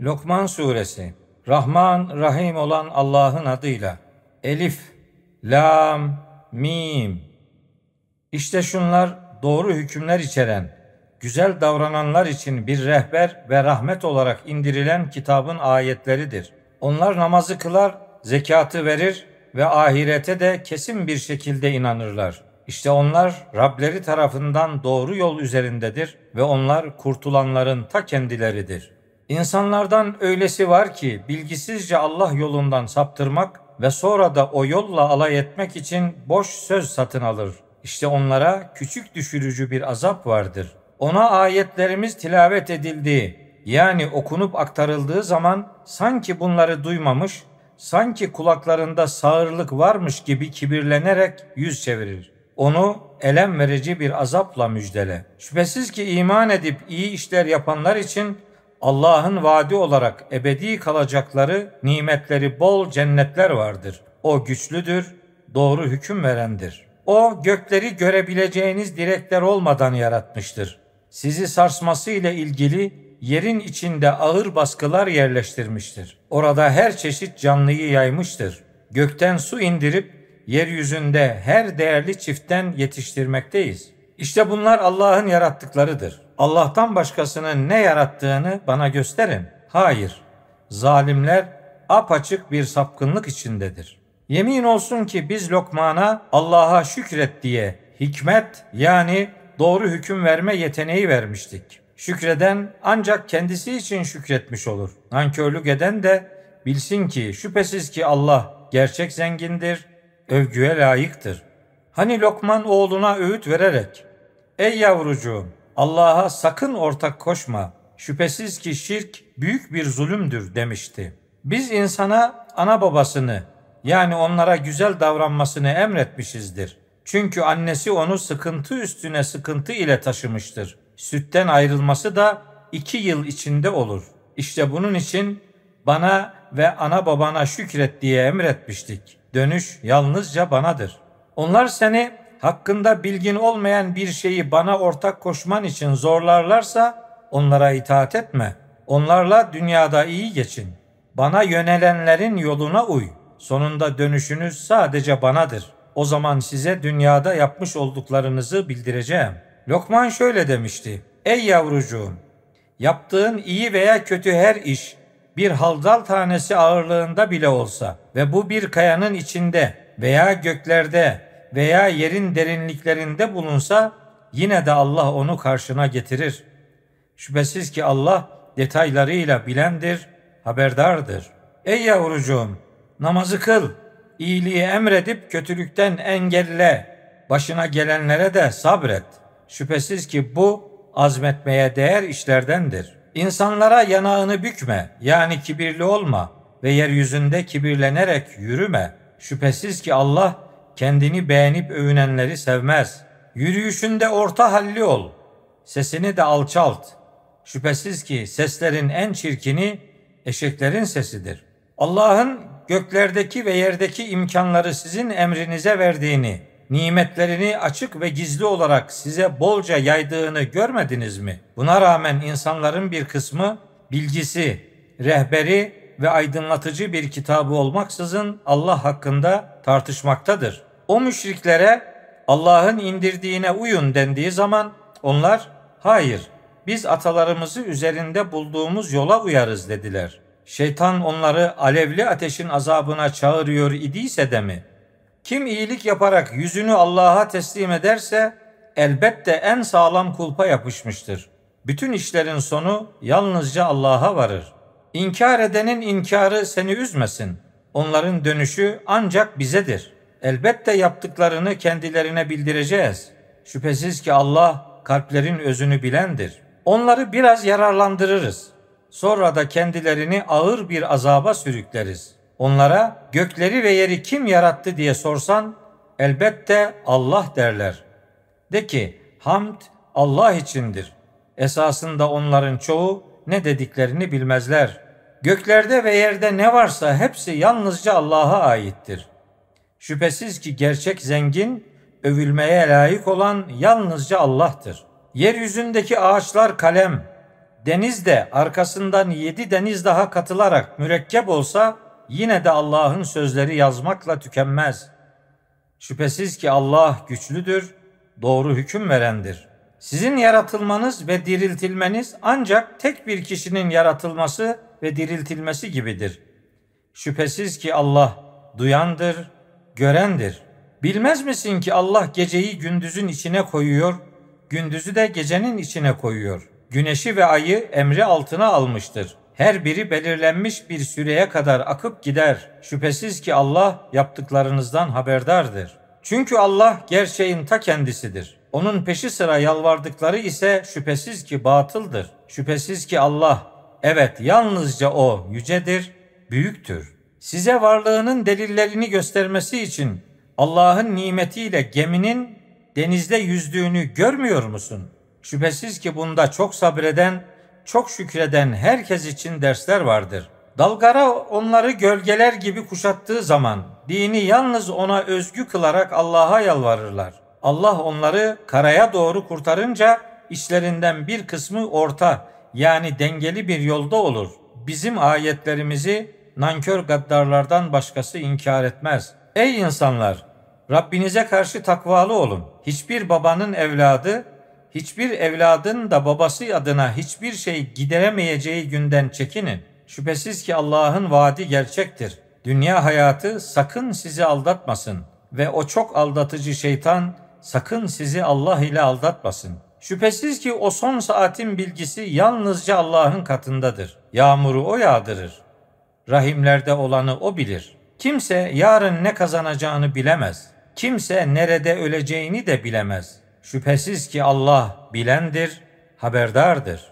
Lokman Suresi Rahman Rahim olan Allah'ın adıyla Elif, Lam, Mim İşte şunlar doğru hükümler içeren, güzel davrananlar için bir rehber ve rahmet olarak indirilen kitabın ayetleridir. Onlar namazı kılar, zekatı verir ve ahirete de kesin bir şekilde inanırlar. İşte onlar Rableri tarafından doğru yol üzerindedir ve onlar kurtulanların ta kendileridir.'' İnsanlardan öylesi var ki bilgisizce Allah yolundan saptırmak ve sonra da o yolla alay etmek için boş söz satın alır. İşte onlara küçük düşürücü bir azap vardır. Ona ayetlerimiz tilavet edildiği yani okunup aktarıldığı zaman sanki bunları duymamış, sanki kulaklarında sağırlık varmış gibi kibirlenerek yüz çevirir. Onu elem verici bir azapla müjdele. Şüphesiz ki iman edip iyi işler yapanlar için Allah'ın vaadi olarak ebedi kalacakları nimetleri bol cennetler vardır. O güçlüdür, doğru hüküm verendir. O gökleri görebileceğiniz direkler olmadan yaratmıştır. Sizi sarsması ile ilgili yerin içinde ağır baskılar yerleştirmiştir. Orada her çeşit canlıyı yaymıştır. Gökten su indirip yeryüzünde her değerli çiftten yetiştirmekteyiz. İşte bunlar Allah'ın yarattıklarıdır. Allah'tan başkasının ne yarattığını bana gösterin. Hayır, zalimler apaçık bir sapkınlık içindedir. Yemin olsun ki biz Lokman'a Allah'a şükret diye hikmet yani doğru hüküm verme yeteneği vermiştik. Şükreden ancak kendisi için şükretmiş olur. Nankörlük eden de bilsin ki şüphesiz ki Allah gerçek zengindir, övgüye layıktır. Hani Lokman oğluna öğüt vererek, Ey yavrucuğum Allah'a sakın ortak koşma. Şüphesiz ki şirk büyük bir zulümdür demişti. Biz insana ana babasını yani onlara güzel davranmasını emretmişizdir. Çünkü annesi onu sıkıntı üstüne sıkıntı ile taşımıştır. Sütten ayrılması da iki yıl içinde olur. İşte bunun için bana ve ana babana şükret diye emretmiştik. Dönüş yalnızca banadır. Onlar seni hakkında bilgin olmayan bir şeyi bana ortak koşman için zorlarlarsa onlara itaat etme. Onlarla dünyada iyi geçin. Bana yönelenlerin yoluna uy. Sonunda dönüşünüz sadece banadır. O zaman size dünyada yapmış olduklarınızı bildireceğim. Lokman şöyle demişti. Ey yavrucuğum, yaptığın iyi veya kötü her iş bir haldal tanesi ağırlığında bile olsa ve bu bir kayanın içinde veya göklerde veya yerin derinliklerinde bulunsa yine de Allah onu karşına getirir. Şüphesiz ki Allah detaylarıyla bilendir, haberdardır. Ey yavrucuğum, namazı kıl, iyiliği emredip kötülükten engelle, başına gelenlere de sabret. Şüphesiz ki bu azmetmeye değer işlerdendir. İnsanlara yanağını bükme, yani kibirli olma ve yeryüzünde kibirlenerek yürüme. Şüphesiz ki Allah kendini beğenip övünenleri sevmez. Yürüyüşünde orta halli ol. Sesini de alçalt. Şüphesiz ki seslerin en çirkini eşeklerin sesidir. Allah'ın göklerdeki ve yerdeki imkanları sizin emrinize verdiğini, nimetlerini açık ve gizli olarak size bolca yaydığını görmediniz mi? Buna rağmen insanların bir kısmı bilgisi, rehberi ve aydınlatıcı bir kitabı olmaksızın Allah hakkında tartışmaktadır. O müşriklere Allah'ın indirdiğine uyun dendiği zaman onlar hayır biz atalarımızı üzerinde bulduğumuz yola uyarız dediler. Şeytan onları alevli ateşin azabına çağırıyor idiyse de mi? Kim iyilik yaparak yüzünü Allah'a teslim ederse elbette en sağlam kulpa yapışmıştır. Bütün işlerin sonu yalnızca Allah'a varır. İnkar edenin inkarı seni üzmesin. Onların dönüşü ancak bizedir.'' Elbette yaptıklarını kendilerine bildireceğiz. Şüphesiz ki Allah kalplerin özünü bilendir. Onları biraz yararlandırırız. Sonra da kendilerini ağır bir azaba sürükleriz. Onlara gökleri ve yeri kim yarattı diye sorsan elbette Allah derler. De ki hamd Allah içindir. Esasında onların çoğu ne dediklerini bilmezler. Göklerde ve yerde ne varsa hepsi yalnızca Allah'a aittir. Şüphesiz ki gerçek zengin, övülmeye layık olan yalnızca Allah'tır. Yeryüzündeki ağaçlar kalem, deniz de arkasından yedi deniz daha katılarak mürekkep olsa yine de Allah'ın sözleri yazmakla tükenmez. Şüphesiz ki Allah güçlüdür, doğru hüküm verendir. Sizin yaratılmanız ve diriltilmeniz ancak tek bir kişinin yaratılması ve diriltilmesi gibidir. Şüphesiz ki Allah duyandır, görendir. Bilmez misin ki Allah geceyi gündüzün içine koyuyor, gündüzü de gecenin içine koyuyor. Güneşi ve ayı emri altına almıştır. Her biri belirlenmiş bir süreye kadar akıp gider. Şüphesiz ki Allah yaptıklarınızdan haberdardır. Çünkü Allah gerçeğin ta kendisidir. Onun peşi sıra yalvardıkları ise şüphesiz ki batıldır. Şüphesiz ki Allah, evet yalnızca O yücedir, büyüktür. Size varlığının delillerini göstermesi için Allah'ın nimetiyle geminin denizde yüzdüğünü görmüyor musun? Şüphesiz ki bunda çok sabreden, çok şükreden herkes için dersler vardır. Dalgara onları gölgeler gibi kuşattığı zaman dini yalnız ona özgü kılarak Allah'a yalvarırlar. Allah onları karaya doğru kurtarınca işlerinden bir kısmı orta yani dengeli bir yolda olur. Bizim ayetlerimizi nankör gaddarlardan başkası inkar etmez. Ey insanlar! Rabbinize karşı takvalı olun. Hiçbir babanın evladı, hiçbir evladın da babası adına hiçbir şey gideremeyeceği günden çekinin. Şüphesiz ki Allah'ın vaadi gerçektir. Dünya hayatı sakın sizi aldatmasın ve o çok aldatıcı şeytan sakın sizi Allah ile aldatmasın. Şüphesiz ki o son saatin bilgisi yalnızca Allah'ın katındadır. Yağmuru o yağdırır. Rahimlerde olanı o bilir. Kimse yarın ne kazanacağını bilemez. Kimse nerede öleceğini de bilemez. Şüphesiz ki Allah bilendir, haberdardır.